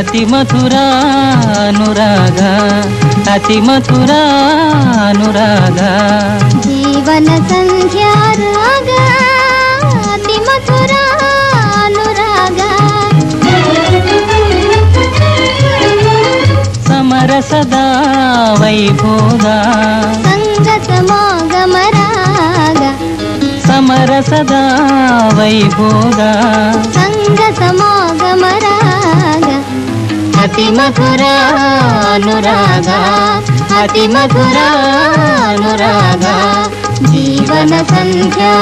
అతి మధురానురాగ అతి మధురానురాగ జీవన సంధ్యా రాగ అతి మధురానురాగ సమరసదా వైభోగ. సంగ సమాగమ రాగ సమరసదా వైభోగ. సంగ సమాగమ రాగ అతి మధురానురాగ అతి మధురానురాగ జీవన సంధ్యా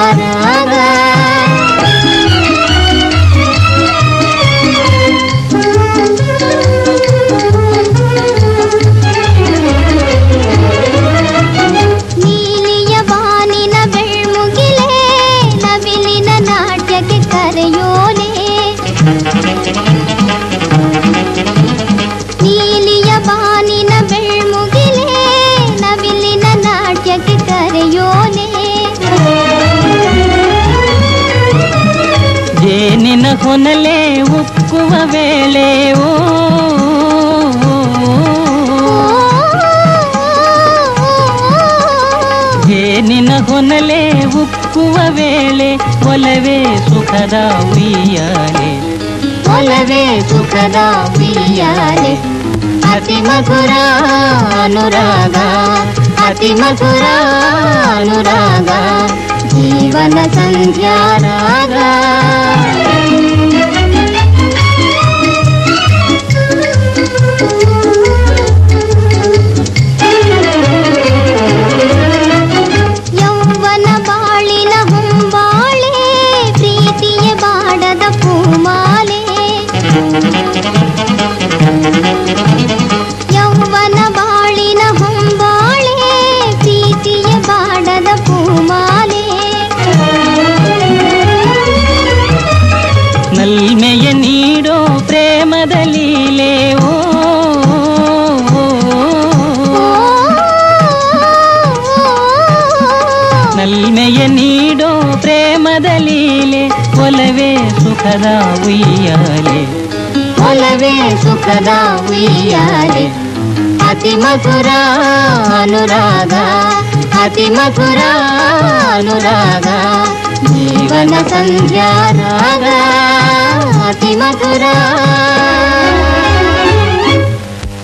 ಹೊನಲೆ ಉಕ್ಕುವ ವೇಳೆ ಓ ಜೇನಿನ ಹೊನಲೆ ಉಕ್ಕುವ ವೇಳೆ ಒಲವೇ ಸುಖದ ಉಯ್ಯಾಲೆ ಒಲವೇ ಸುಖದ ಉಯ್ಯಾಲೆ ಅತಿ ಮಧುರ ಅನುರಾಗ ಅತಿ ಮಧುರ ಅನುರಾಗ ಜೀವನ ಸಂಧ್ಯಾ ಪ್ರೇಮದ ಲೀಲೆ ಓ ನಲ್ಮೆಯ ನೀಡೋ ಪ್ರೇಮದ ಲೀಲೆ ಒಲವೇ ಸುಖದ ಉಯ್ಯಾಲೆ ಒಲವೇ ಸುಖದ ಉಯ್ಯಾಲೆ ಅತಿ ಮಧುರ ಅನುರಾಗ ಅತಿ ಮಧುರ ಅನುರಾಗ ಜೀವನ ಸಂಧ್ಯಾ ರಾಗ ಅತಿ ಮಧುರ